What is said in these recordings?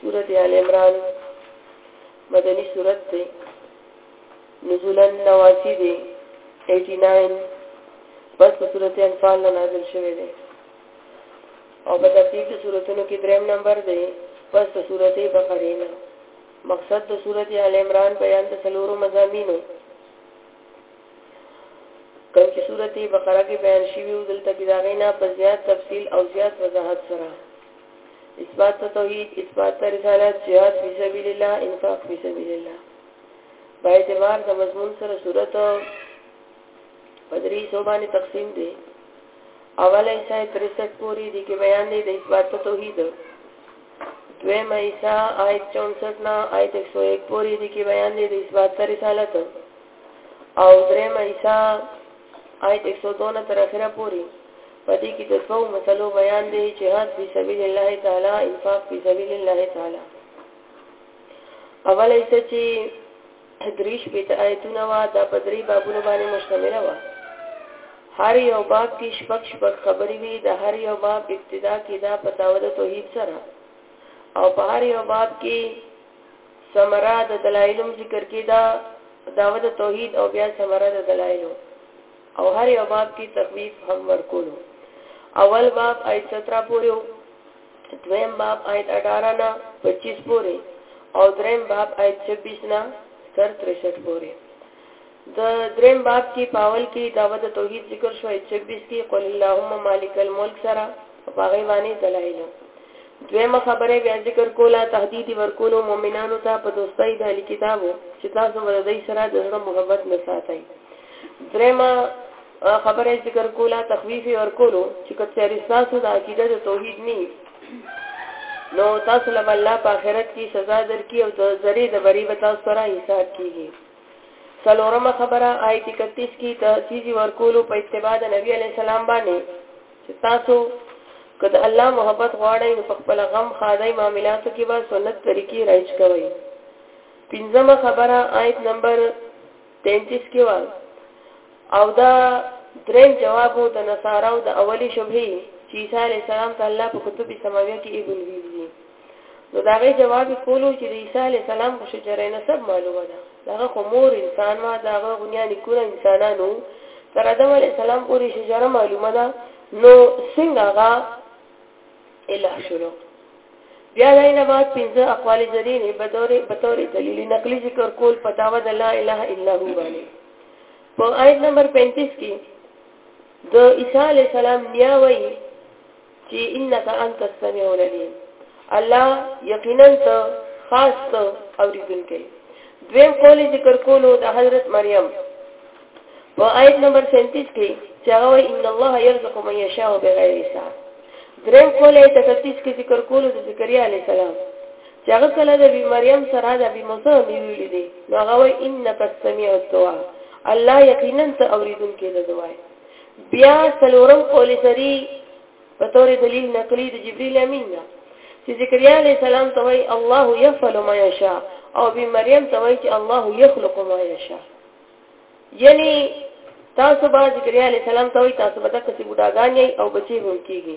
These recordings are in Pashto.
سورت آل عمران مدنی سورت دی نزولا نواسی دی 89 پس په سورت انفال نه نازل شوی دی او په ترتیب د سورتونو کې دریم نمبر دی پس د سورت بقره نه مقصد د سورت آل عمران بیان د سلورو مزامینو کوم چې سورت بقره کې بیان شوی او دلته کې دا غینا په زیات تفصیل او زیات وضاحت سره اثبات توحید اثبات رسالت جهاد فی سبیل الله انفاق فی سبیل الله په اعتبار د مضمون سره صورت پدری صوبانه تقسیم دی اول ایسا 63 پوری دی کې بیان دی د اثبات توحید دویم ایسا آیت 64 نا آیت 101 پوری دی کې بیان دی د اثبات رسالت او دریم ایسا آیت ایک سو دو نه تر اخره پورې په دې کې د دوو مسلو بیان دی، جهاد فی سبیل الله تعالی، انفاق فی سبیل الله تعالی. اوله حصه چې درې شپېته آیتونه وه دا په درې بابونو باندې مشتمله وه. هر یو باب کې شپږ شپږ خبرې وي د هر یو باب ابتدا کې دا په دعوه د توحید سره او په هر یو باب کې ثمره د دلائلو هم ذکر کړي دا دعوه د توحید او بیا ثمره د دلائلو او هر یو باب کې تخویف هم ورکولو اول باب آیت 17 پورې او دویم باب آیت 18 نه 25 پورې او دریم باب آیت 26 نه تر 63 پورې د دریم باب کی په اول کی دعوت د توحید ذکر شو ایت چوبیس کی قل اللهم مالک الملک سره او په هغې باندې دلایل دویمه خبره بیا ذکر کوله تهدید ورکولو مؤمنانو ته په دوستۍ د اهل کتابو چې تاسو به د دوی سره د زړه محبت نه ساتئ درېیمه خبره ذکر کوله تخویف ورکولو چې که چېرې ستاسو د عقیده د توحید نه نو تاسو له الله په آخرت کې سزا درکړي او د ذرې د بري به تاسو سره حساب کیږي سلورمه خبره آیت 31 کې د سیزي ورکولو په اتباع د نبی علی السلام باندې چې تاسو که د الله محبت غواړئ نو په خپل غم خادای معاملاتو کې به سنت طریقې رایج کوئ پنځمه خبره آیت نمبر 33 کې وایي او دا دریم جواب وو د نصاراو د اولی شبهه چې عیسی علی السلام ته الله په کتب سماویه کې ایبل ویلي نو دا غي جواب کولو چې د عیسی علی السلام خو شجره نسب معلومه ده داغه خو مور انسان ما داغه غنیا نکونه انسانانو تر آدم علی السلام پورې شجره معلومه ده نو څنګه هغه الہ شلو بیا دای نه بعد پنځه اقوال زرین به دورې به تورې دلیل نقلی ذکر کول پتاوه د لا اله الا هو باندې په آیت نمبر 35 کې د عیسی علی السلام نیا وایي چی انک انت السمیع العلیم الله یقینا ته خاص ته اوریدونکی دویم قول ذکر کولو د حضرت مریم په آیت نمبر 37 کې چې هغه وایي ان الله يرزق من يشاء بغیر حساب دریم قول آیت 37 کې ذکر کولو د زکریا علی السلام چې هغه کله د بی مریم سره د بی موسی نیول دي نو هغه وایي انک السمیع الدعاء الله یقینا ته اوریدونکی د دعای بیا څلورم قول سری په تور دلیل نقلی د جبرئیل امین نه چې زکریا علی السلام ته وای الله یفعل ما یشاء او بی مریم ته وای چې الله یخلق ما یشاء یعنی تاسو به زکریا علی السلام ته وای تاسو به تاسو بډاګان یې او بچی هم کیږي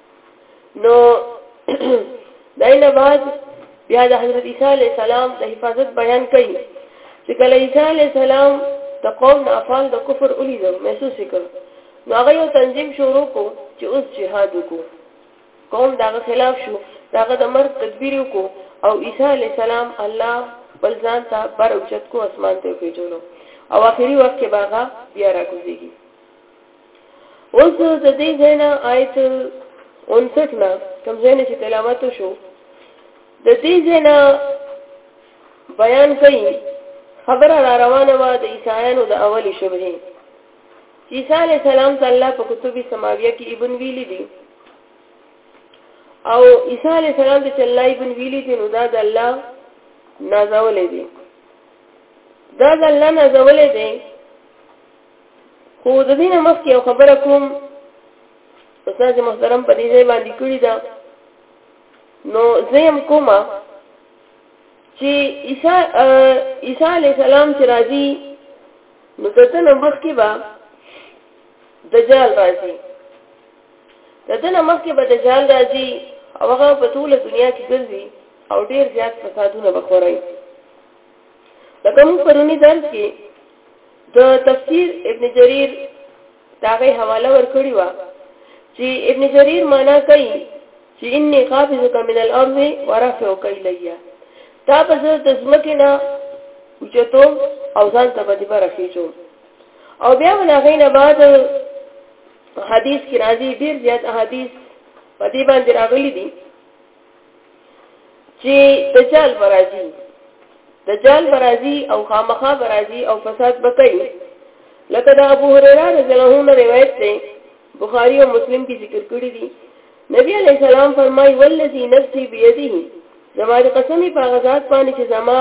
نو داینه بعد بیا د حضرت عیسی علی السلام د حفاظت بیان کړي چې کله عیسی علی السلام د قوم نه افعال د کفر الیدو محسوس کړ نو هغه یو تنظیم شروع کو چې اوس جهاد وکړو قوم دغه خلاف شو دغه د مرګ تدبیر وکړو او عیسی علی السلام الله خپل ځان ته بر اوچت کو اسمان ته پیژولو او اخري وخت کې باغه بیا راکوزيږي اوس د دې ځای نه آیت 59 نه کوم ځای نه چې تلاوت شو د دې ځای نه بیان کوي خبره را روانه وه د عیسایانو د اولي شبهې چې عیسی علیه السلام ته الله په کتبي سماویه کې ابن ویلي دي او عیسی علیه السلام ته چې الله ابن ویلي دي نو دا د الله نازولې دي دا د الله نازولې دي خو د دې نه مخکې یو خبره کوم استاد محترم په دې ځای باندې کړی دا نو زم کومه چې عیسی عیسی علی السلام چې راځي نو دته نه مخکې با دجال راځي دته نه مخکې به دجال راځي او هغه په ټول دنیا کې ګرځي او ډیر زیات فسادونه وکړي لکه موږ پرونی درس کې د تفسیر ابن جریر داغه حواله ورکړی و چې ابن جریر معنا کوي چې انی قابضک من الارض ورافعک الیا تا په زړه د زمکه نه اوچتو او ځان ته باندې برخیچو او بیا ولا غینه بعد حدیث کې راځي ډیر زیات احادیث په دې باندې راغلي دي چې دجال برازي دجال برازي او خامخا برازي او فساد بکړي لکه دا ابو هريره رضی الله عنه روایت ده بخاری او مسلم کې ذکر کړی دي نبی علی السلام فرمای والذي نفسي بيده زما د قسمي په غزاد باندې چې زما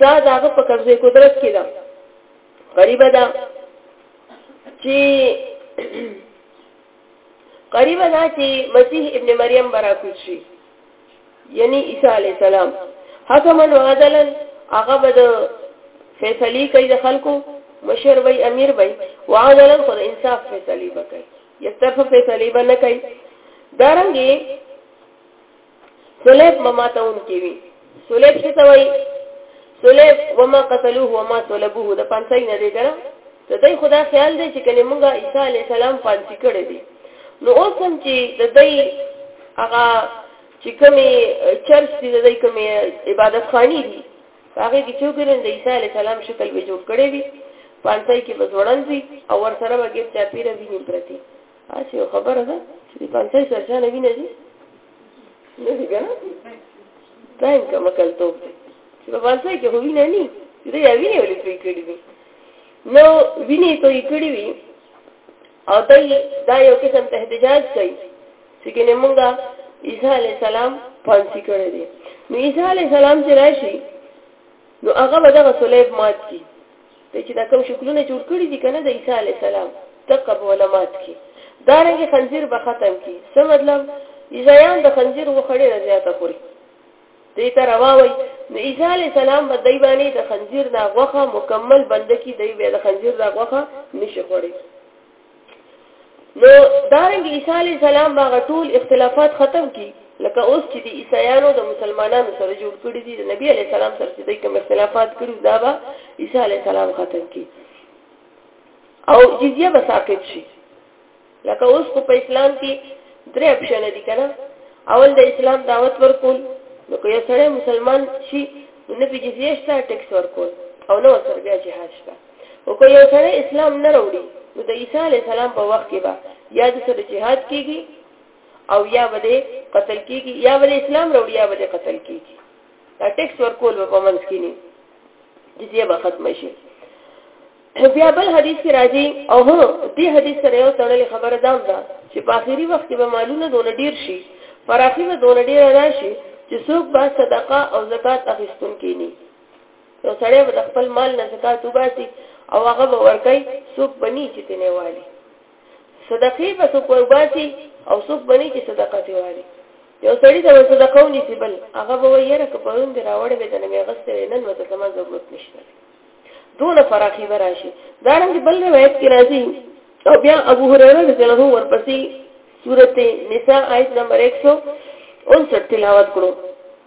ساد هغه په قبضه قدرت کې ده غریب ده چې قریبا دا چې مسیح ابن مریم برا کوز شي یعنی عیسی علی السلام حکما و عدلا هغه به د فیصله کوي د خلکو مشر وای امیر وای و عدلا خو د انصاف فیصله وکړي یستف فیصله به نه کوي دارنګي سلیب به ماتون کې وي سلیب څه ته وایي سلیب وما قتلوه وما طلبوه د پانسۍ نه دی ګره ته دای خدا خیال دی چې کله مونږه عیسی علی السلام پانسی کړی دی نو اوس هم چې د دای هغه چې کومې چرچ دي د دای کومې عبادت خانی دي هغه کې چې ګرن د عیسی علی السلام شکل به جوړ کړی وي پانسۍ کې بزوړن وي او ور سره به ګټ چا پیره ویني پرتی هسې یو خبره ده چې د پانسۍ سره چا نه وینه ځي نه دي که نه دا هم کمکلتوب دی چې په پانسۍ کې خو وینه نه دی یا وینې ولې توی کړي دي نو وینې توی کړي وي او دوی دا یو قسم ته احتجاج کوي چې کنه مونږه عیسی علی السلام پانسی کړی دی نو عیسی علی السلام چې راشي نو هغه به دغه صلیب مات کی ته چې دا کوم شکلونه جوړ کړي دي کنه د عیسی علی السلام دقه به ولمات کی دا رنګ خنزیر به ختم کی څه مطلب عیسایان د خنزیر وخړې نه زیاته خوري دې ته رواوي نو عیسی علی السلام به دای باندې د خنزیر دا غوخه مکمل بندکی دی به د خنزیر دا غوخه نشي خوري نو دارنګ عیسی علی السلام باغ ټول اختلافات ختم کی لکه اوس چې دی عیسایانو د مسلمانانو سره جوړ کړی دي د نبی علی السلام سره چې دوی کوم اختلافات کړو دا به عیسی علی السلام ختم کی او جزیه به ساقط شي لکه اوس کو په اسلام کې درې اپشن دي کنه اول د اسلام دعوت ورکول نو که یو سره مسلمان شي نو نه به جزیه شته ټیکس ورکول او نو سره بیا جهاد شته او که یو سړی اسلام نه راوړي نو د عیسی علی السلام په وخت کې به یا د سره جهاد کیږي او یا به قتل کیږي یا به اسلام راوړي یا به قتل کیږي دا ټیکس ورکول په منځ کې نه جزیه به ختم شي بیا بل حدیث کې راځي او هو دې حدیث سره یو تړلې خبره دام ده چې په آخري وخت کې به مالونه دون ډیر شي فراخي به دون ډیر راشي چې څوک به صدقه او زکات اخیستون کینی نو سړی به د خپل مال نه زکات وباسي او هغه به ورکړي څوک بني چې تنه والي صدقې به څوک وباسي او څوک بني چې صدقه تی والي یو سړی د صدقه ونیسي بل هغه به ویره که پرون دی راوړې به د نمې غسته نن وته زما ضرورت نشته دون فراخي براشي دا رنګ بل روایت کې راځي او بیا ابو هريره رضی الله عنه ورپسې سورته نساء آیت نمبر 159 تلاوت کړو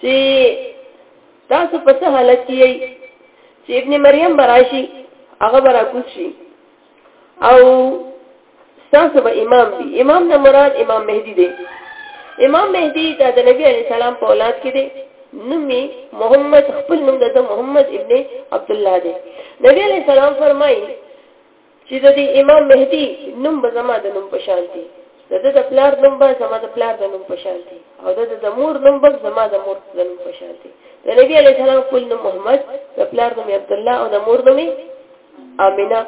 چې تاسو په څه حالت کې یئ چې ابن مریم براشي هغه برا کوس شي او تاسو به امام دی امام نه مراد امام مهدی دی امام مهدی دا د نبی علی سلام په اولاد کې دی نومي محمد خپل نوم د محمد ابن عبد الله دی نبی علی سلام فرمایي چې د دې امام مهدي نوم به زما د نوم په شان دی د د پلار نوم به زما د پلار د نوم په شان دی او د د مور نوم به زما د مور د نوم په شان دی د نبی علی سلام خپل نوم محمد د پلار نوم عبد الله او د مور نوم امینه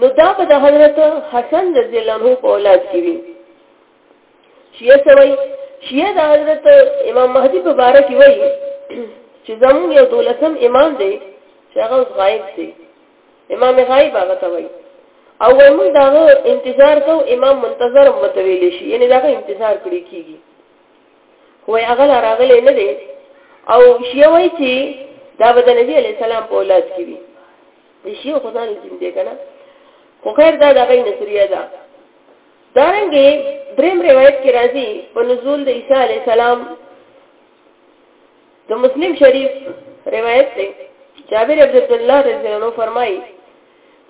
نو دا به د حضرت حسن رضی الله عنه په اولاد کې وي شیعه سوي شیعه د حضرت امام مهدی په باره کې وایي چې زموږ یو دولسم امام دی چې هغه غایب دی امام غایب هغه ته وایي او وای موږ دا انتظار کو امام منتظر متویل شي یعنی دا انتظار کړی کیږي خو هغه لا راغلی نه دی او شی وای چې دا به د نبی علی السلام په اولاد کې وي د شی خو ځان دین دی کنه خو خیر دا د غي نظریه ده دارنګه دریم روایت کې راځي په نزول د عیسی علی السلام د مسلم شریف روایت دی جابر ابن عبد الله رضی الله عنه فرمایي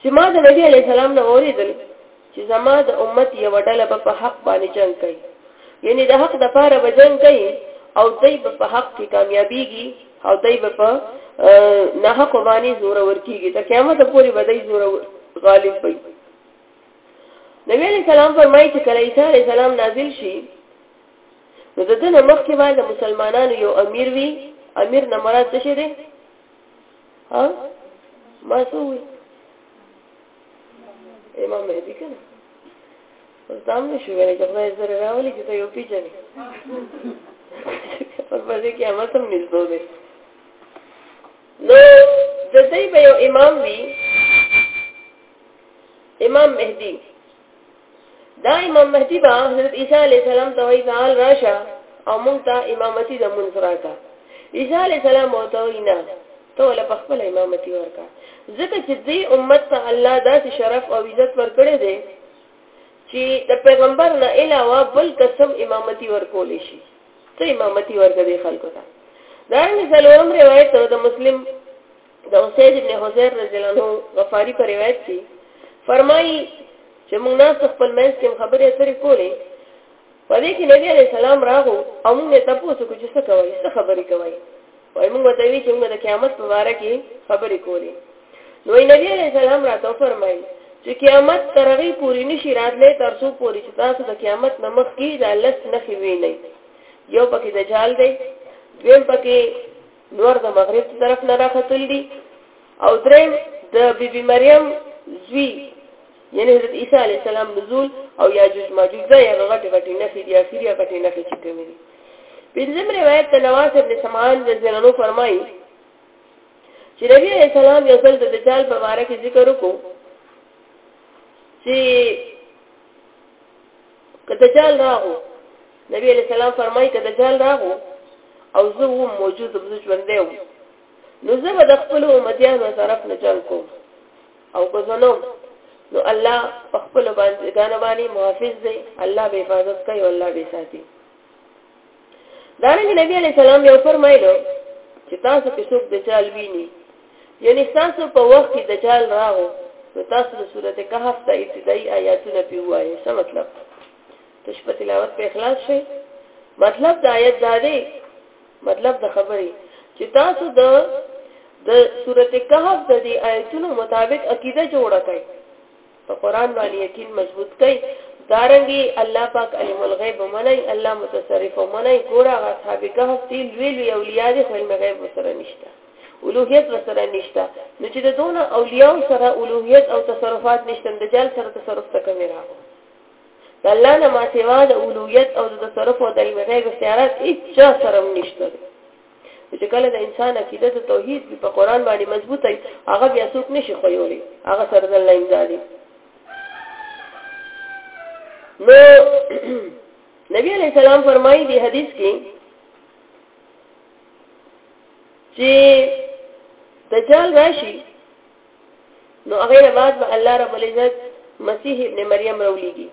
چې ما د نبی علی السلام نه اوریدل چې زما د امت یو ډله په حق باندې جنگ کوي یعنی د حق د پاره به جنگ کوي او دوی به په حق کې کامیابیږي او دوی به په نه حق باندې زور ورکیږي ته قیامت پورې به دوی زور غالب وي نبی علیہ السلام فرمایي چې کله عیسی علیہ السلام نازل شي نو د دنه مخکې باید د مسلمانانو یو امیر وي امیر نه مراد څه شي دی ها ما سوې امام مهدی کنه اوس دام نه شو ویلې چې خدای سره راولي چې ته یو پیچنې پر باندې کې امر سم نږدې دی نو د دې به یو امام وي امام مهدی دا امام مهدی با حضرت عیسی علی السلام ته وی تعال راشه او مونږ ته امامتی د مونږ راکا عیسی علی السلام او ته وینا ته ول په خپل امامتی ورکا ځکه چې دې امت ته الله داسې شرف او عزت ورکړي دي چې د پیغمبر نه علاوه بل قسم امامتی ورکول شي ته امامتی ورکړي خلکو ته دا نه څلورم روایت د مسلم د اسید ابن حذیر رضی الله عنه غفاری پر روایت کې فرمایي چې موږ ناس خپل منځ کې خبرې اترې کولې په دې کې نبی عليه السلام راغو او موږ ته پوښتنه کوي چې څه کوي څه خبرې کوي وای موږ ته وی چې موږ د قیامت په اړه کې خبرې کولې نو نبی عليه السلام راته فرمایي چې قیامت ترغی پوری نشي راتلې تر څو پوری چې تاسو د قیامت نمخ کې د لس نخې وینئ یو پکې دجال دی دویم پکې نور د مغرب طرف نه راختل دي او دریم د بیبي بی مریم زوی یعنی حضرت عیسی علی السلام نزول او یاجوج ماجوج دا یو غټ غټ نه خې دي اخیری غټ نه خې چې کوي دي بنځم روایت ته نواس ابن سمعان رضی الله عنه فرمایي چې نبی علیہ السلام یو ځل د دجال په اړه کې ذکر وکړو چې کته دجال راغو نبي عليه السلام فرمایي که دجال راغو او زه وم موجود وم زه ژوندی وم نو زه به د خپل امتیانو طرف نه جنگ کوم او که زه نوم نو الله په خپل باندې ګانو باندې محافظ دی الله به حفاظت کوي او الله به ساتي دا رنګ نبی علی سلام یو فرمایلو چې تاسو کې څوک دجال ویني یعنی تاسو په وخت کې دجال راغو نو تاسو د سورته کهف ته ابتدایي آیاتونه پیوایي څه مطلب تش په تلاوت په اخلاص شي مطلب د آیت دا دی مطلب د خبرې چې تاسو د د سورته کهف د دې آیتونو مطابق عقیده جوړه کړئ په قران باندې یقین مضبوط کړئ دارنګي الله پاک علم الغیب منای الله متصرف منای ګور هغه اصحاب کهف دی لوی لوی اولیاء دي خو علم غیب سره نشته اولوهیت سره نشته نو چې د دونه اولیاء سره اولوهیت او تصرفات نشته د جال سره تصرف تکمه راغو د الله نه ما سوا د اولویت او د تصرف او د علم غیب اختیارات هیڅ چا سره نشته چې کله د انسان عقیده د توحید په قران باندې مضبوطه وي هغه بیا څوک نشي خویولې هغه سره د الله امدادي نو نبی علیہ السلام فرمایي دی حدیث کې چې دجال راشي نو هغه نه بعد به الله رب العزت مسیح ابن مریم راولېږي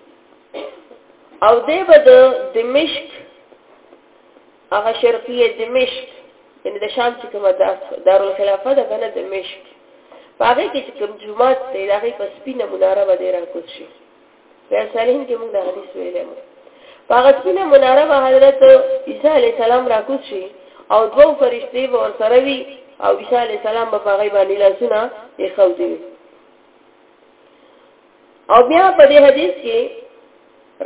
او دی به د دمشق هغه شرقیه دمشق یعنی د شام چې کومه دارالخلافه ده کنه دمشق په هغه کې چې کوم جمعات دی هغه په سپینه مناره باندې راکوز شي بیا صالحین کې موږ د حدیث ویلې مو هغه سپینه مناره به حضرت عیسی علی السلام راکوز شي او دوه فرشتي به ورسره وي او عیسی علی السلام به هغه باندې لاسونه یې خوځي او بیا په دې حدیث کې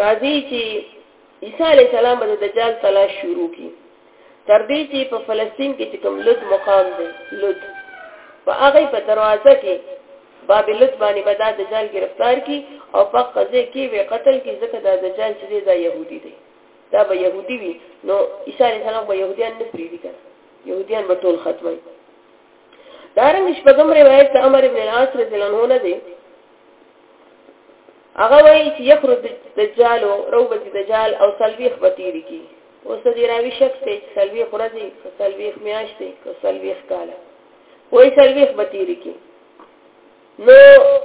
راځي چې عیسی علیه السلام به د دجال تلاش شروع کی تر دې چې په فلسطین کې چې کوم لد مقام دی لد په هغه په دروازه کې باب لد باندې به دا دجال گرفتار کی او په قضې کې وی قتل کی ځکه دا دجال چې دا يهودي دی دا به يهودي وي نو عیسی علیه السلام به يهوديان نه پریږدي کنه يهوديان به ټول ختمي دارنګ شپږم روایت د عمر ابن العاص رضی الله عنه دی هغه وایي چې یخرج دجال او روبت دجال او سلويخ به تیر کی اوس د راوي شک ته چې سلويخ ورځي او سلويخ میاشتې او سلويخ کاله وایي سلويخ به تیر کی نو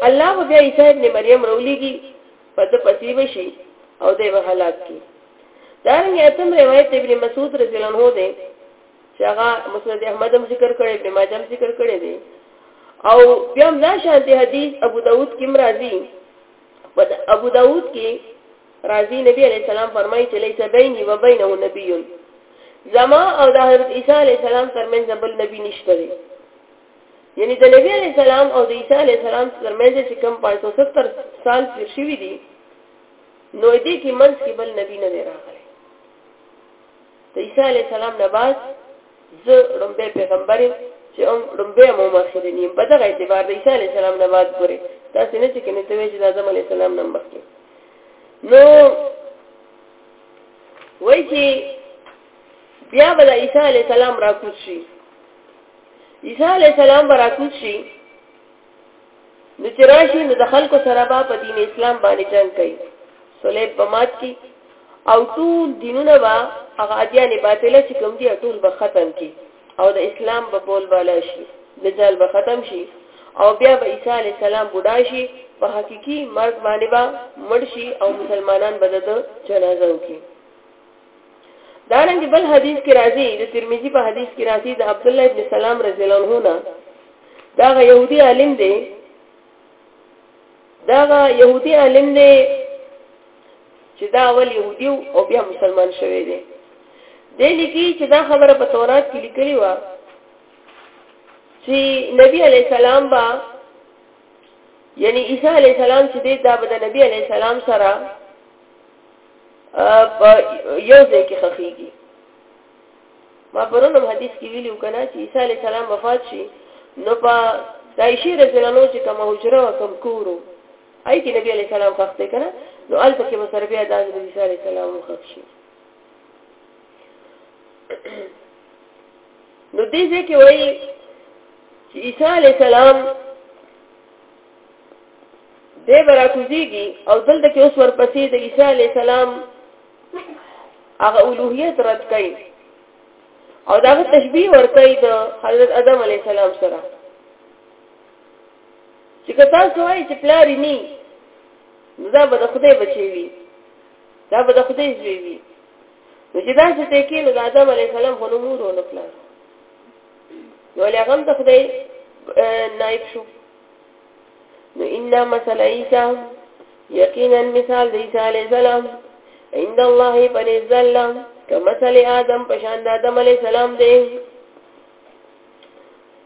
الله به بیا عیسی ابن مریم رولیږي په د پسیب شي او د هلاک کی دارنګ اتم روایت ابن مسعود رضی الله عنه ده چې هغه مسند احمد هم ذکر کړي ابن ماجه هم ذکر کړي دي او بیا هم دا شانتي حدیث ابو داود کې مرাজি په ابو داود کې راضی نبی علیہ السلام فرمایي چې لیس بیني و بینه نبی زما او د حضرت عیسی علیہ السلام ترمنځ بل نبی نشته دی یعنی د نبی علیہ السلام او د عیسی علیہ السلام ترمنځ چې کم 570 سال تیر شوی دی نو دې کې منځ کې بل نبی نه راغلی د عیسی علیه السلام نه بعد زه ړومبی پیغمبر یم چې هم ړومبی هم هم اخرین یم په دغه اعتبار د عیسی علیه السلام نه بعد ګورې داسې نه چې کنې ته وایې چې د آدم علیه السلام نه مخکې نو وایي چې بیا به د عیسی علیه السلام راکوز شي عیسی علیه السلام به راکوز شي نو چې راشي نو د خلکو سره به په دین اسلام باندې جنگ کوي صلیب به مات کی او ټول دینونه به هغه ادیان باطله چې کوم دي ټول به ختم کی او د اسلام به بول بالا شي دجال به ختم شي او بیا به عیسی علی السلام بوډا شي په حقيقي مرګ باندې به مړ شي او مسلمانان به د جنازه وکړي دارنګ بل حدیث کې راځي د ترمذی په حدیث کې راځي د عبد الله ابن سلام رضی الله عنه نه دا غ يهودي عالم دی دا غ يهودي عالم دی چې دا اول يهودي او بیا مسلمان شوی دی د لیکي چې دا خبره په تورات کې لیکلې و چې نبی علی سلام با یعنی عیسی علی السلام چې دا به د نبی علی السلام سره په یو ځای کې خخېږي ما پرونم حدیث کې ویلو کنه چې عیسی علی السلام وفات شي نو په دایشي رسول الله چې کوم حجره او کوم کورو اي کې نبی علی السلام خخته کنه نو الته کې مسر بیا د حضرت عیسی علی السلام خخ شي نو دې ځکه وایي چې عیسی علی السلام دی به راکوزېږي او دلته کې اوس ورپسې د عیسی علی السلام هغه اولوهیت رد کړي او داغه تشبیه ور کوي د حضرت آدم علی السلام سره چې کتا سوای چې پلاری ني دا به د خدای بچي وي دا به د خدای زوی وي نو چې دا څه ته کې نو د آدم علی السلام خو نور ونه پلار نو لغم د خدای نائب شو نو ان مثل عیسی یقینا مثال د عیسی علی السلام عند الله بنز الله کمثل آدم پشان د آدم علی السلام دی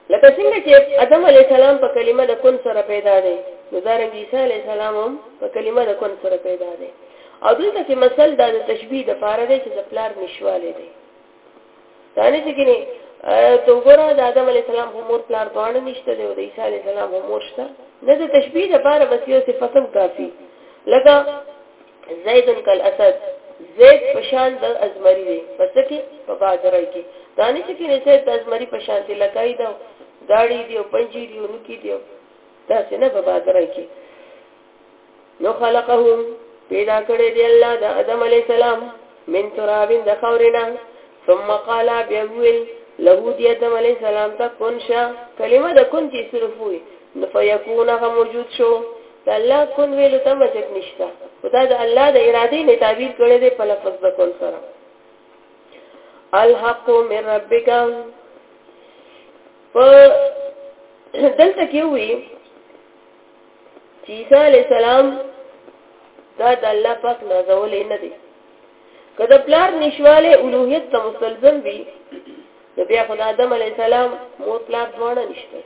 لکه څنګه چې آدم علی السلام په کلمه د کون سره پیدا دی نو دارنګ عیسی علی السلام هم په کلمه د کون سره پیدا دی او دلته کې مثل د تشبیه د فارغه چې د پلار نشواله دی دانه چې کني ته وګوره د آدم علی السلام هم مور پلار دوانه نشته دی او د عیسی علی السلام هم مور شته نه د تشبیه لپاره بس یو صفاتم کافی لکه زید کل اسد زید پشان د ازمری دی پس کې په بازارای کې دانه چې کني زید د ازمری پشان دی لګای دا داړي دی او پنجي دی او نکی دی دا څنګه په بازارای کې نو خلقهم پیدا کړی دی الله د ادم علی السلام من تراب د خورنا ثم قال بيقول له دی ادم علی السلام ته کن شا کلمه د کن چې صرف وي نو فیکون هغه موجود شو د الله کن ویلو ته مجد نشته خدا د الله د ارادې نه تعبیر کړی دی په لفظ د کن سره الحق من ربک په دلته کې وی چې عیسی علی السلام دا د الله پاک نازولې نه دی کله پلار نشواله اولوهیت ته مستلزم وي نو بیا خدای آدم علی السلام مور پلار دواړه نشته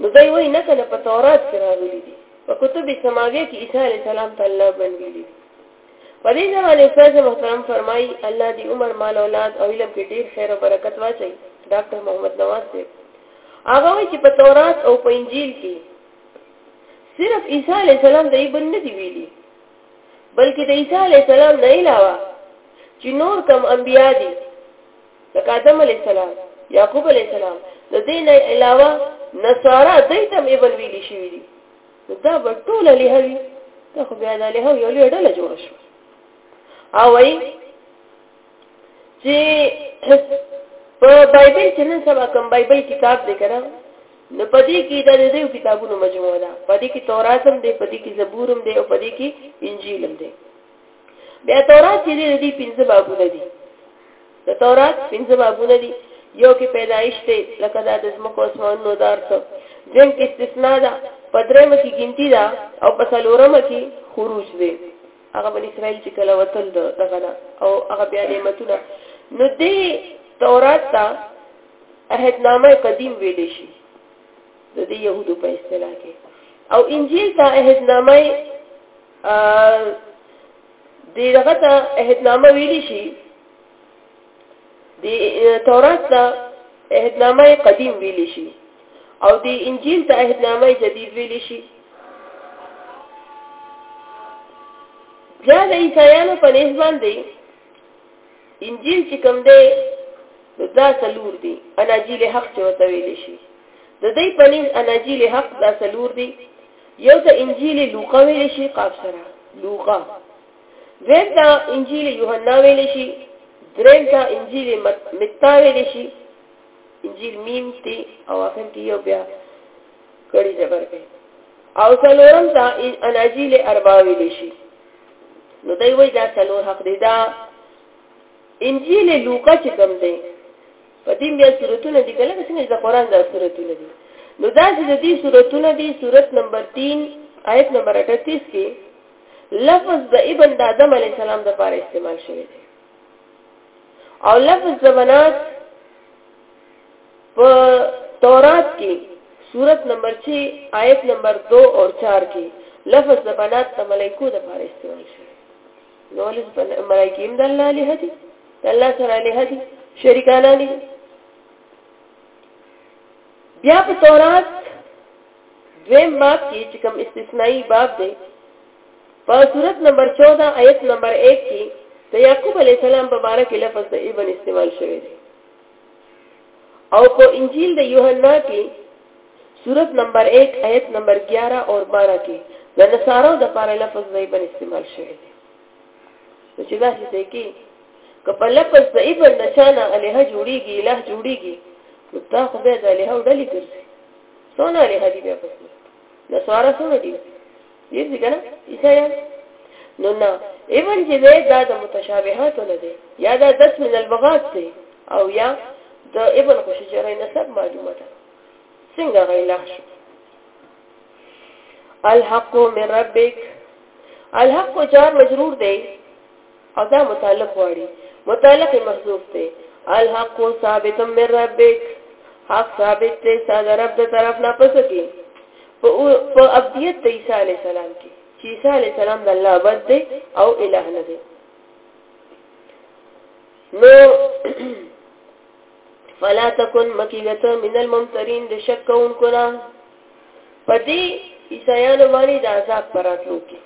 نو دوی وایي نه کله په تورات کې راغلي دي په کتب سماویه کې عیسی علی السلام ته الله بنویلي په دې ځای باندې استاد محترم فرمایي الله دې عمر مال اولاد او علم کې ډیر خیر او برکت واچي ډاکټر محمد نواز صاحب هغه وایي چې په تورات او په انجیل کې صرف عیسی علی السلام د ایبن نه دی ویلي بلکې د عیسی علی السلام نه علاوه چې نور کم انبیا دي لکه آدم علی السلام یعقوب علی السلام د دې نه علاوه نصارا دایته ایبن ویلي شوی دي دا به ټول له وی ته خو بیا له یو یو ډله جوړ شو او وای چې په بایبل کې نن سبا کوم بایبل کتاب دی کړه نو پدې کې دا د دې کتابونو مجموعه ده پدې کې تورات هم دی پدې کې زبور هم دی او پدې کې انجیل هم دی بیا تورات چې دی دی پنځه بابونه دي د تورات پنځه بابونه دي یو کې پیدایش دی لکه دا د زمکو اسمان نو دار څو دیم کې استثناء ده په درېم کې ګنتی ده او په څلورم کې خروج دی هغه بن اسرائیل چې کله وتل دغه ده او هغه بیا نعمتونه نو دې تورات ته عهد نامه قدیم ویل شي د دې يهودو په اصطلاح کې او انجیل ته عهد نامه دی دغه ته اهدنامه ویلی شي دی تورات ته اهدنامه قدیم ویلی شي او دی انجیل ته اهدنامه جدید ویلی شي بیا د عیسایانو په نسبت دی انجیل چې کوم دی دا سلور دی اناجیل حق چې وته ویلی شي د دې پنځ اناجیل حق دا سلور دی یو ته انجیل لوقا ویل شي قاف سره لوقا دویم ته انجیل یوحنا ویل شي دریم ته انجیل متا ویل شي انجیل میم تی او اخر کې یو بیا کړي زبر کوي او څلورم دا اناجیل اربع ویل شي نو دوی وایي دا څلور حق دي دا انجیل لوقا چې کوم دی په دې بیا صورتونه دي کله چې څنګه د قران دا صورتونه دي نو دا چې د دې صورتونه دي صورت نمبر 3 آیت نمبر 38 کې لفظ د ابن د آدم علی السلام د لپاره استعمال شوی دی او لفظ د بنات په تورات کې صورت نمبر 6 آیت نمبر 2 او 4 کې لفظ د بنات د ملائکو د لپاره استعمال شوی نو ولې په ملایکی هم د الله له هدي د الله سره له هدي شریکان نه دي بیا په تورات دویم باب کې چې کوم استثنایی باب دی په صورت نمبر 14 آیت نمبر 1 کې د یعقوب علی السلام په اړه کې لفظ د ابن استعمال شوی دی او په انجیل د یوحنا کې صورت نمبر 1 آیت نمبر 11 او 12 کې د نصارو د پاره لفظ ضعیفن استعمال شوی دی نو چې دا څه دی کې که په لفظ ضعیفن نشانه الہ جوړیږي الہ جوړیږي نو دا خو به د الہ ډلې ګرځي څونه الہ دی بیا پس نصارا څونه دی دې دې کنه عیسایان نو نه ایون چې دې دا د متشابهات نه دي یا دا دس من البغات دي او یا د ابن خوشجره نسب معلومه ده څنګه غیلا شو الحق من ربک الحق جار مجرور دی او دا متعلق غواړي متعلق محذوف دی الحق ثابت من ربک حق ثابت دی ساده رب د طرف نه پس کی په ابدیت د عیسی علی السلام کې چې عیسی علی السلام د الله عبد دی او الہ نه دی نو فلا تکن مکیلت من الممترین د شک کون کنا پدې عیسایانو باندې د عذاب پراتلو کې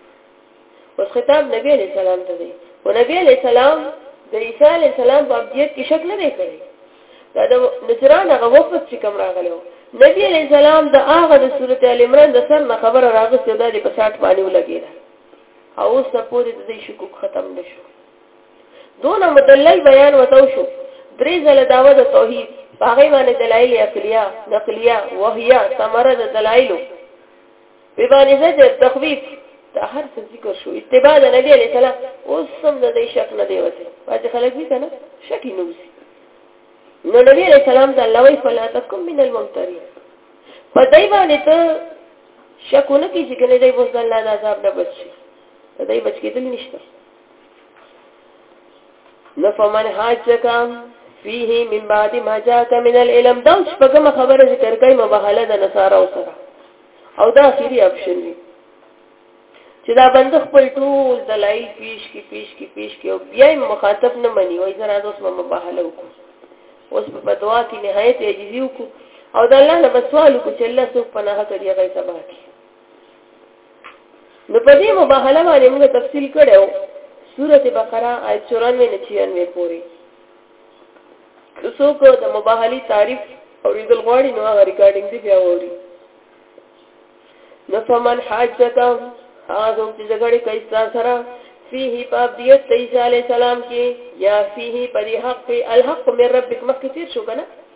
اوس خطاب نبی علیہ السلام ته دی او نبی علیہ السلام د عیسی علیہ السلام په ابدیت کې شک نه دی کړی دا د نجران هغه وفد چې کوم راغلی و نبی علیہ السلام د هغه د سورته ال عمران د سر نه خبره راغسته دا د په 60 باندې ولګیده او اوس ته پورې د دې شکوک ختم نشو دونه مدلل بیان وتاو شو درې ځله داوا د توحید هغه باندې دلایل عقلیه نقلیه وهیه ثمره د دلایلو مبارزه د تخویف دا هر څه ذکر شو اتباع د نبی علی سلام اوس سم د دې شک نه دی وته باز خلک وی کنه شک نه وسی نو نبی علی سلام د الله وی فلا تکم من الممترین په دای باندې ته شکونه کې چې کنه دای وځل الله د عذاب نه بچي دای بچ کېدل نشته نفمن حاجك فيه من بعد ما جاءك من العلم دا شپږم خبره ذکر کوي مبهله د نصارا او سره او دا اخیری اپشن دی چې دا بند خپل ټول دلایل پیش کی پیش کی پیش کی او بیا مخاطب نه مني وای زرا د اوس مبهله وکړو اوس په بدوا کې نهایت عجزي وکړو او د الله نه بسوال وکړو چې الله سبحانه وتعالى هغه سبا کوي نو په دې مباهله باندې موږ تفصیل کړو سورته بقره آیت 94 نه 96 پورې څوک د مباهلي تعریف او ریدل غواړي نو هغه ریکارډینګ دی بیا ووري نفمن حاجته هغه څوک چې جګړه کوي تاسو سره فيه باب دیت عیسی علی السلام کې یا فيه پر حق الحق من ربک مخکې تیر شو کنه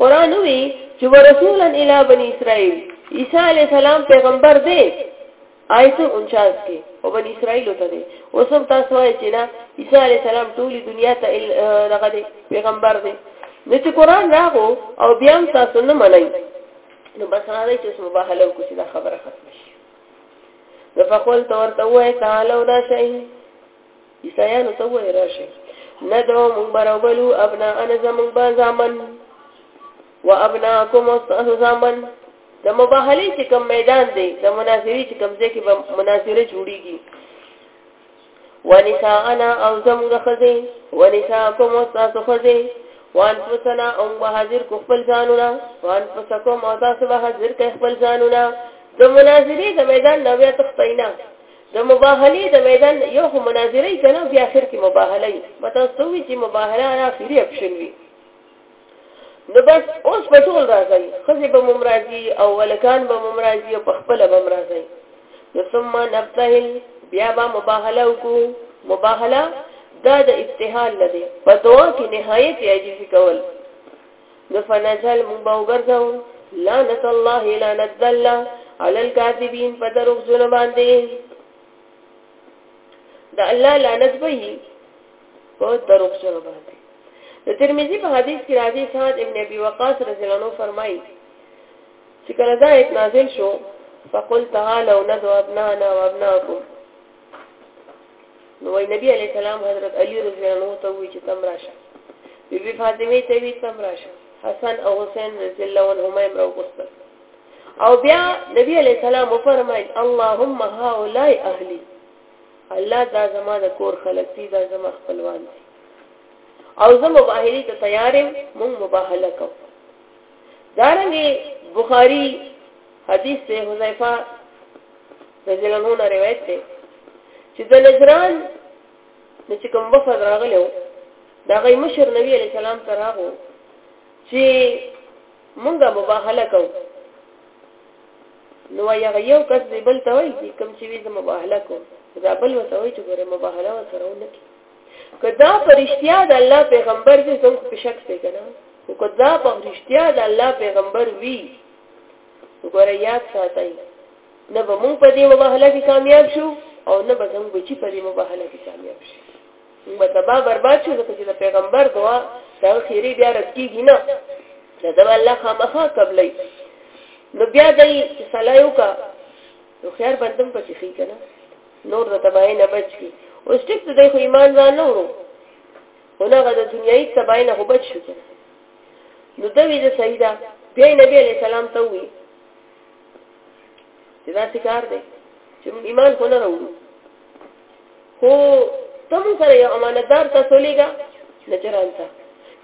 قران وی چې ورسولا الی بنی اسرائیل عیسی علی السلام پیغمبر دی آیت 49 کې او بنی اسرائیل ته دی اوس هم تاسو وایئ چې نه عیسی علی السلام ټولي دنیا ته دغه دی پیغمبر دی نو چې قران راغو او بیا هم تاسو نه منئ نو بس راځي چې اوس مباهله وکړي دا خبره ختمه شي نو فقول تورته وای تعالو دا شي عیسایانو ته وایي راشئ ندعو موږ به راوبلو ابناءنا زموږ به زامن و ابناکم او ستاسو زامن د مباهلې چې کوم میدان دی د مناظرې چې کوم ځای کې به مناظره جوړیږي ونساءنا او زموږ خزه ونساءکم او ستاسو خزه وانفسنا او به حاضر کو خپل ځانونه وانفسکم او تاسو به حاضر کړئ خپل ځانونه د مناظرې د میدان نوې تختینا د مباهلې د میدان یو خو مناظره یې کنه بیا اخر کې مباهله یې مته سوي چې مباهله را اخیری اپشن وي نو بس اوس په ټول راځي خزه به ممراضي او ولکان به ممراضي او په خپل به ممراضي نو ثم نبتهل بیا به مباهله وکړو مباهله دا د ابتهال لدی په دعا کې نهایت عاجزي کول نو فنجهل مونږ به وګرځو لعنت الله لعنت الله علی الكاذبین په دروغ جن باندې د الله لعنت به وي په دروغ جن باندې د ترمذی په حدیث کې راځي سعد ابن ابي وقاص رضی الله عنه فرمایي چې کله دا ایت نازل شو فقل تعالوا ندعو ابنانا وابناکم نو وای نبی علی السلام حضرت علی رضی الله عنه ته وی چې تم راشه بی بی فاطمه ته وی تم راشه حسن او حسین رضی الله عنهما امرو غسل او بیا نبی علی السلام فرمایل اللهم هؤلاء اهلی الله دا زما د کور خلک دي دا زما خپلوان دي او زه مباهله ته تیارم مونږ مباهله کوو دارنګه بخاری حدیث سے حذیفہ رضی الله عنه روایت ده چې د نجران نه چې کوم وفد راغلو دا غي مشر نبی علی سلام ته راغو چې مونږه مباهله کو نو یا یو کس دی بل ته وایي چې کوم چې وی زما مباهله کو دا بل وته وایي چې ګوره مباهله وسره ونکي کدا پرشتیا د الله پیغمبر دې څنګه په شک څه کنه نو کدا پرشتیا د الله پیغمبر وی ګوره یاد ساتئ نه به مونږ په دې مباهله کې کامیاب شو او نه به زموږ بچی په دې مباهله کې کامیاب شي موږ به تبا برباد شو ځکه چې د پیغمبر دعا دا خیری بیا رد کیږي نه دا د الله خامخا قبلې نو بیا دای چې سلایو کا نو خیر بندم پچې خې کنه نور د تبای نه بچ کی اوس ټیک د خو ایمان ځان نه ورو هغه د دنیاي تبای نه بچ شو کنه نو دوی د سیدا بیا نبی علیہ السلام ته وی چې دا څه کار دی چې موږ ایمان خو نه راوړو خو ته موږ سره یو امانتدار تاسو لېږه نجران ته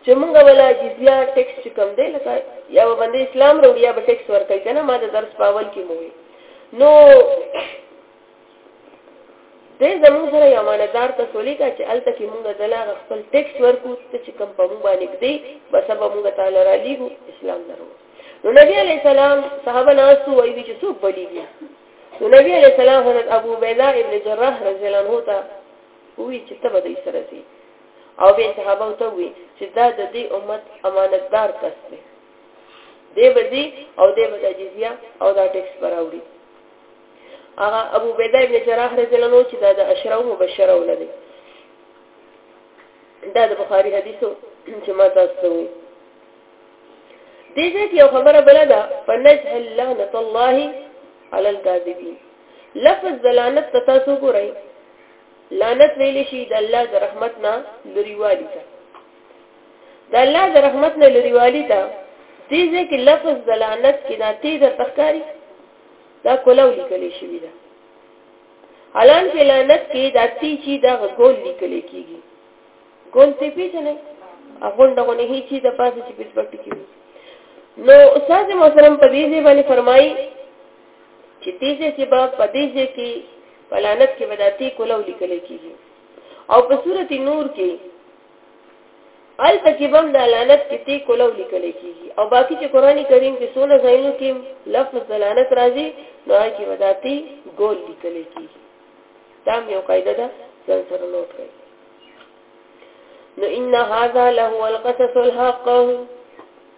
چې موږ ولا جزیه ټیکس چې کم دی لکه یا به باندې اسلام راوړي یا به ټیکس ورکړي که نه ما د درس په اول کې مو نو دی زموږ سره یو امانتدار کس ولیکه چې هلته کې موږ ته له هغه خپل ټیکس ورکو ته چې کوم په موږ باندې ږدي بس به موږ ته له رالیږو اسلام درو نو نبی علیه السلام صحابه ناستو وایي چې څوک بلیږي نو نبی علیه السلام حضرت ابو عبیده ابن جراح رضی الله عنه ته وی چې ته به دې سره سي او به صحابه ته وی چې دا د دې امت امانتدار کس دی دی به دي او دی به د جزیه او دا ټیکس پر راوړي هغه ابو عبیده ابن جراح رضی الله عنه چې دا د اشراو مبشره ولدي دا د بخاری حدیثو چې ما تاسو ته وایي دې ځای کې یو خبره بل ده فنجهل لعنت الله على الكاذبين لفظ دلانت ته تاسو ګورئ لعنت ویل شي د الله د رحمت نه لريوالي ته د الله د رحمت نه لريوالي ته دې ځکه لفظ دلانت کې ناتي د تخکاری دا کولو لیکل شوی ده الان په لعنت کې دا تی چې دا ګول لیکل کیږي ګول ته پیژنې افغان دغه نه هیڅ د پاسه چې په پټ کې نو استاد محترم په دې باندې فرمایي چې دې چې با په دې کې په لعنت کې بداتی کولو لیکل کیږي او په سورته نور کې الته کې بم د لعنت کې تی کولو لیکل کیږي او باقی چې قرآني کریم کې سونه ځایونو کې لفظ د لعنت راځي نو هغه کې وداتی ګول لیکل کیږي دا یو قاعده ده ځان سره نوٹ کړئ نو ان هذا له القصص الحق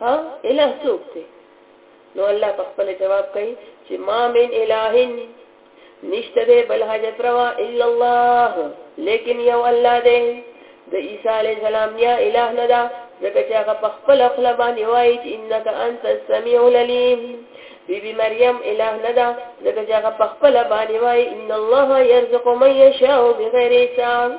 ها اله څوک دی نو الله په خپل جواب کوي چې ما من الهن نشته دی بل حاجت روا الا الله لیکن یو الله دی د عیسی علی السلام یا الہ نه دا ځکه چې هغه په خپل خپل باندې وایي چې انک انت السمیع العلیم بی بی مریم الہ نه دا ځکه چې هغه په خپل باندې وایي ان الله یرزق من یشاء بغیر حساب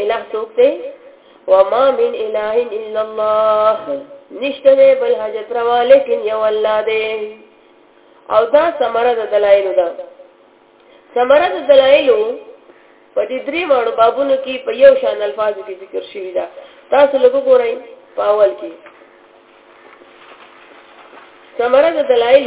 اله څوک دی وما من اله الا الله نشته دی بل حاجت روا لیکن یو الله دی او دا ثمره د دلایل ده ثمره د دلایل په دې درې مانو بابونو کې په یو شان الفاظ کې ذکر شوی دا تاسو لږ ګورئ په اول کې ثمره د دلایل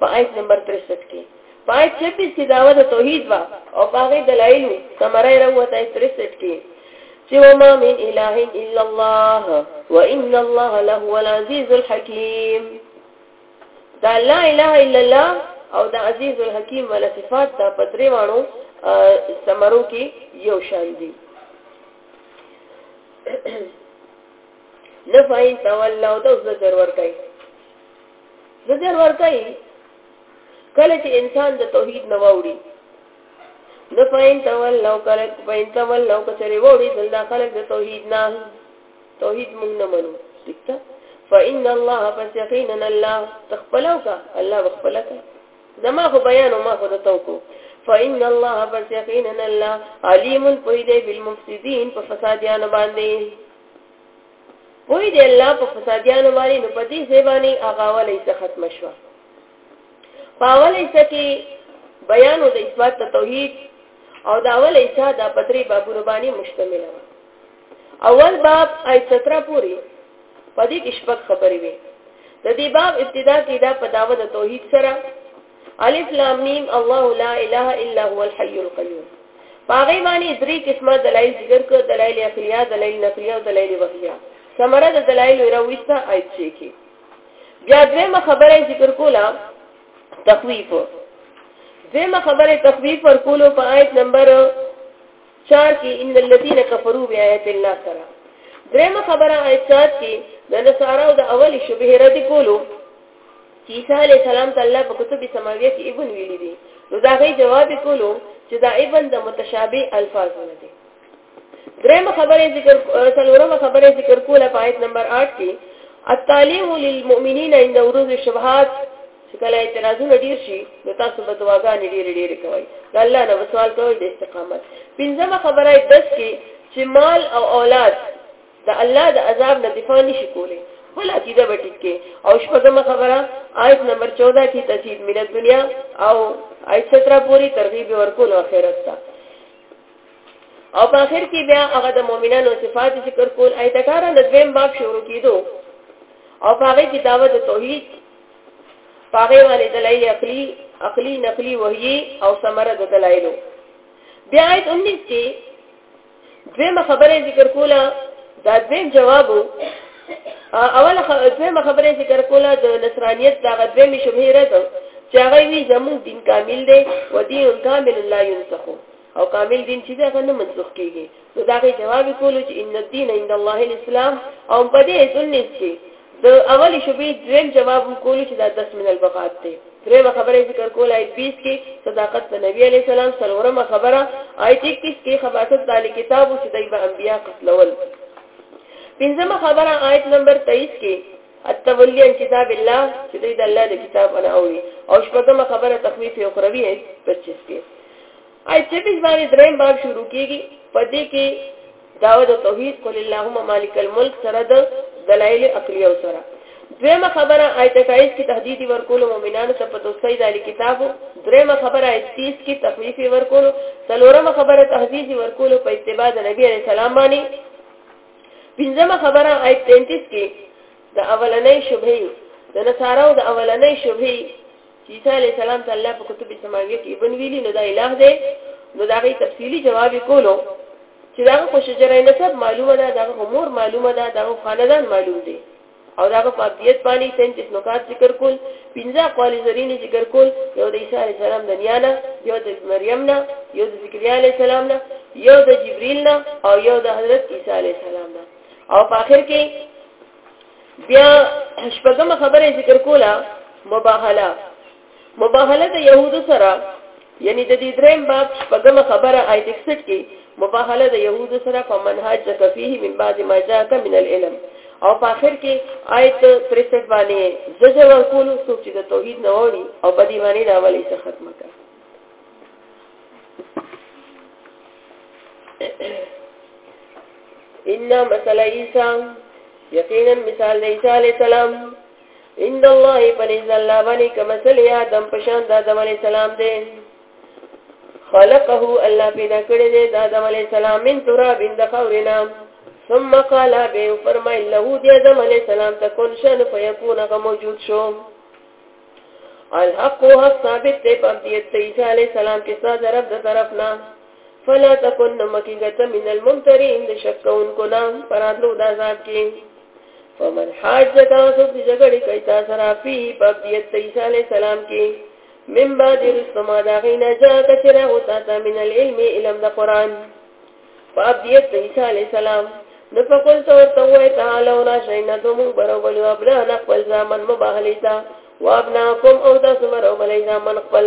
په آیت نمبر 63 کې په آیت 26 کې داوا د توحید وا او په هغه دلایلو سمره راوته آیت 63 کې چې وما من اله الا الله وان الله له العزيز الحكيم دا لا اله الا الله او د عزيز الحكيم ول صفات دا پدری وانو سمرو کې یو شان دي نفعین تولو دوز نظر ورکای زجر ورکړي کله چې انسان د توحید نه ووري نو پاین تول لو کله پاین تول لو کچره ووري دل داخله د توحید نه توحید مونږ نه منو دکته فإن الله فسقينا الله تخبلوك الله بخبلك زما خو بیان او ما خو د توکو فإن الله فسقينا الله عليم پوی دی بالمفسدين په فسادیان باندې پوی دی الله په فسادیانو باندې نو په دې زیبانی هغه ولې څه ختم شو په ولې څه کې بیان او د اثبات توحید او دا اول ایسا دا پتری بابونو باندې مشتمل و اول باب آی 17 پوری پدې کې شپږ خبرې وي د دې باب ابتدا کې دا په داوه د توحید سره الف لام میم الله لا اله الا هو الحي القيوم پاغه باندې درې قسمه دلایل ذکر کړ دلایل عقلیه دلایل نقلیه او دلایل وحیه سمره د دلایل ورويسته آیت شي کې بیا دویمه خبره ذکر کولا تخویف دویمه خبره تخویف ور کولو په آیت نمبر 4 کې ان الذين كفروا بآيات الله سره دویمه خبره آیت 4 کې د نصارا او د اول شبهه رد کولو چې عیسی علیه السلام ته الله په کتب سماویه کې ابن ویلي دي نو دا غي جواب کولو چې دا ابن د متشابه الفاظونه دي درېمه خبره ذکر څلورمه خبره ذکر کوله په آیت نمبر 8 کې التعلیم للمؤمنین عند ورود الشبهات چې کله اعتراضونه ډیر شي نو تاسو به دواګانې ډیر ډیر کوي دا الله نه سوال کوي د استقامت پنځمه خبره داس کې چې مال او اولاد د الله د عذاب نه دفاع نشي کولی بل عقیده به ټیک کې او شپږمه خبره آیت نمبر 14 کې تزيد من دنیا او آیت 17 پوری ترغیب ورکول اخرت ته او په اخر کې بیا هغه د مؤمنانو صفات ذکر کول آیت 18 د دویم باب شروع کیدو او هغه کې دعوت توحید هغه باندې دلایل عقلی عقلی نقلی وحی او ثمره د دلایلو بیا آیت 19 کې دویمه خبره ذکر کوله دا دویم جواب اوله دویمه خبره ذکر کوله د نصرانیت دا دویمه شبهه رد چې هغه وی زموږ دین کامل دی و دین کامل لا ينسخو او کامل دین چې دا نه منسوخ کیږي نو دا غي جواب کولو چې ان الدين عند الله الاسلام او په دې سنت چې د اولې شبهې درېیم جواب هم کولو چې دا دس من البغات دی. درېیمه خبره یې ذکر کول آیت 20 کې صداقت د نبی علیه السلام، څلورمه خبره آیت 21 کې خباثت د اهل کتابو چې دوی به انبیا قتلول. پنځمه خبره آیت نمبر 23 کې التولی عن کتاب الله چې دوی د الله د کتاب نه اوري او شپږمه خبره تخویف اخروی آیت 25 کې آیت 26 باندې درېیم باب شروع کیږي په دې کې دعوه د توحید قل اللهم مالک الملک سره د دلایل عقلی او سره دویمه خبره آیت 28 کې تهدید ورکول مؤمنانو ته په دوستۍ د علی کتابو دریمه خبره آیت 30 کې تخفیف ورکول څلورمه خبره تهدید ورکول په اتباع د نبی علی سلام باندې پنځمه خبره آیت 33 کې د اولنۍ شبهه د نصاراو د اولنۍ شبهه چې عیسی علیه السلام ته الله په کتب سماویه کې ابن ویلي نو دا الٰه دی نو دا غي تفصیلی جواب کولو چې دا خو شجره نسب معلومه ده دا خو مور معلومه ده دا خو خاندان معلوم دی او دا په ابدیت باندې 33 نکات ذکر کول پنځه قوالی زرینې ذکر کول یو د عیسی علی السلام د نیا نه یو د مریم نه یو د زکریا علی السلام نه یو د جبرئیل نه او یو د حضرت عیسی علی السلام نه او په اخر کې بیا شپږم خبره ذکر کوله مباهله مباهله د يهودو سره یعنی د دې دریم باب شپږم خبره آیت 61 کې مباهله د يهودو سره په منهج زکفیه من بعد ما جاءك من العلم او په اخر کې آیت 63 باندې زجر ورکول څوک چې د توحید نه وړي او بدی باندې دا ولې ختمه کړه ان مثل عيسى یقینا مثال د عيسى عليه السلام عند الله فنز الله باندې کمثل آدم پشان د آدم عليه السلام دی خلقه الله پیدا کړی دی د آدم عليه السلام من تراب د خورنا ثم قال به فرمای له دې آدم عليه السلام تكون شن فيكون موجود شو الحق هو حق ثابت دی په دې ته عیسی علی السلام کې ستا طرف د طرف نه فلا تکن مکیګه من الممترین د شکون کو نام پراتلو د عذاب کې فمن حاج جدا سب دی جگڑی کئی تاثرا فی پاک دیت عیسیٰ علیہ السلام کی من بعد رسما داغینا جاتا چرا غطاتا من العلم علم دا قرآن په ابدیت د عیسی علی السلام نو په کول ته ورته وای تعالی او راشي نه ته مونږ برو بل او بلا نه خپل ځامن مباهلی تا وابنا کوم او تاسو برو بل ځامن خپل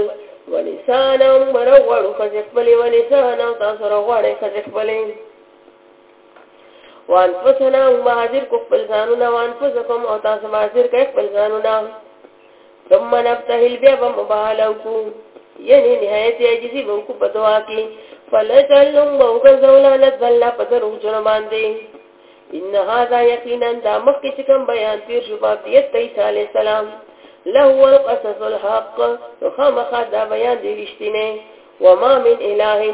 ونسان او برو غړو خځ خپل ونسان او تاسو برو غړې خځ خپل وان فسنا او حاضر کو خپل ځانونه وان فسکم او تاسو حاضر کړ خپل ځانونه ثم نبتهل بیا به مبالغ کو یعنی نهایت عاجزی به کو په دعا کې فلجلهم به وګرځول لعنت بالله په درو جن باندې ان هذا یقینا دا مخکې چې کوم بیان تیر شو باب دیت عیسی علی السلام له القصص الحق خامخا دا بیان دی رښتینه وما من اله